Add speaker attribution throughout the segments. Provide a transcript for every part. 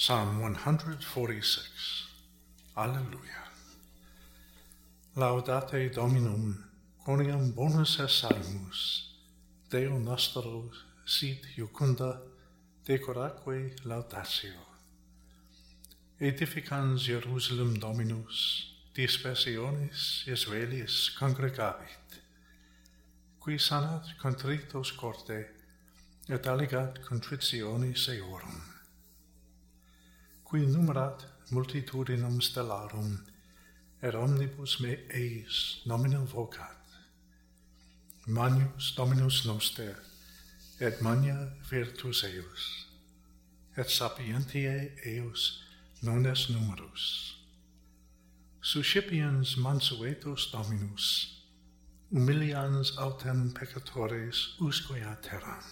Speaker 1: Psalm 146. Alleluia. Laudate Dominum, coniam bonus est salmus, Deo nostro sit iucunda, decoraque laudatio. Edificans Jerusalem Dominus, dispersionis Israelis congregavit, qui sanat contritos corte, et aligat contritionis eorum qui numerat multitudinum stellarum, et omnibus me eis nominum vocat. Manius Dominus noster, et mania virtus eius, et sapientiae eius non est numerus. Suscipiens mansuetos Dominus, humilians autem peccatores usque a terram.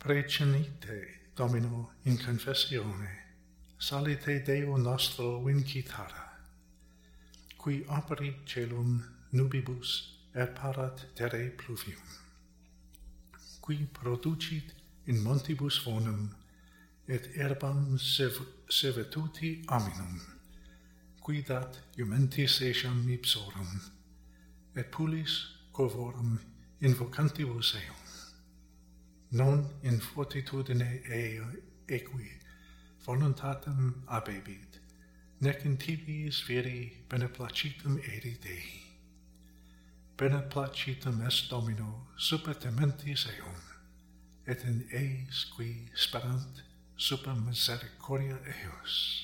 Speaker 1: Precenite Domino, in confessione, salite Deo nostro vincitara, qui operit celum nubibus et parat terre pluvium, qui producit in montibus vonum et erbam sev sevetuti aminum, qui dat iumentis etiam ipsorum, et pulis covorum invocantibus eum non in fortitudine eo equi voluntatem abebit, nec in tibi spheri beneplacitum eri Dei. Beneplacitum est Domino super tementis eum, et in eis qui sperant super misericordia eius.